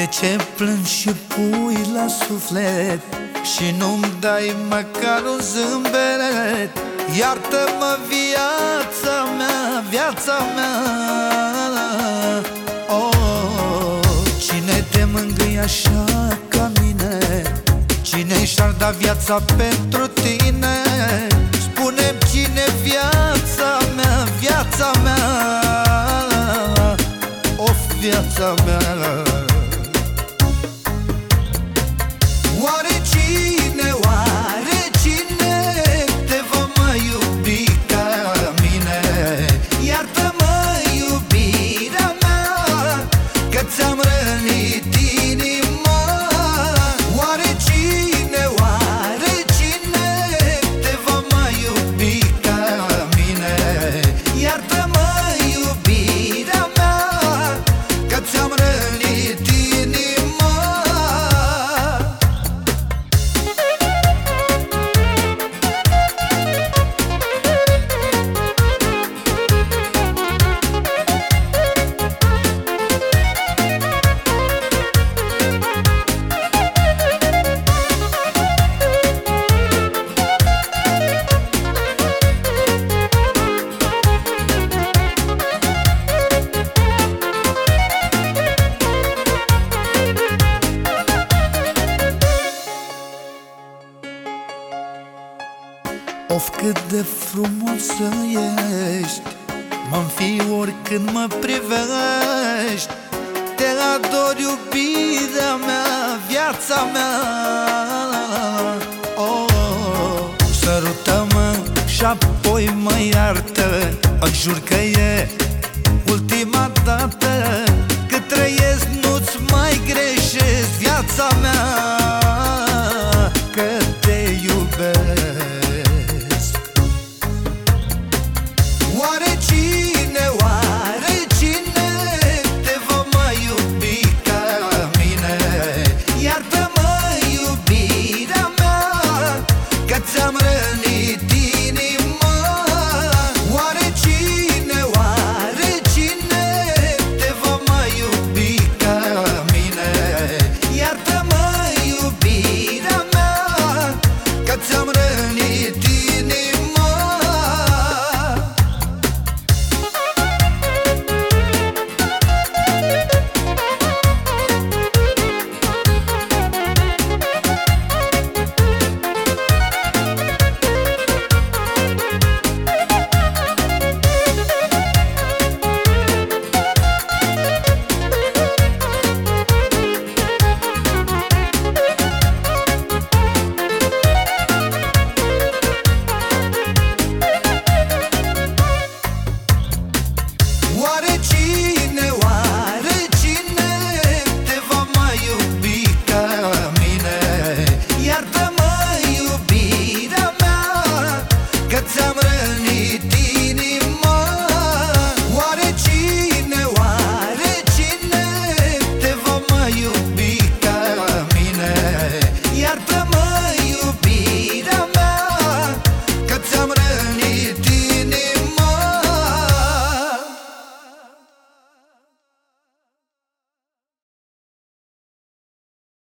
ce plângi și pui la suflet? Și nu-mi dai măcar un zâmbet? Iartă-mă viața mea, viața mea. Oh, Cine te mângâie așa ca mine? Cine și-ar da viața pentru tine? Spune cine viața mea, viața mea. Of, viața mea what it is. Of cât de frumoasă ești mă fi oricând mă privești. Te ador iubirea mea, viața mea. Oh, Sărută-mă și apoi mă iartă. Îți jur că e ultima dată. Cât trăiesc nu-ți mai greșesc viața mea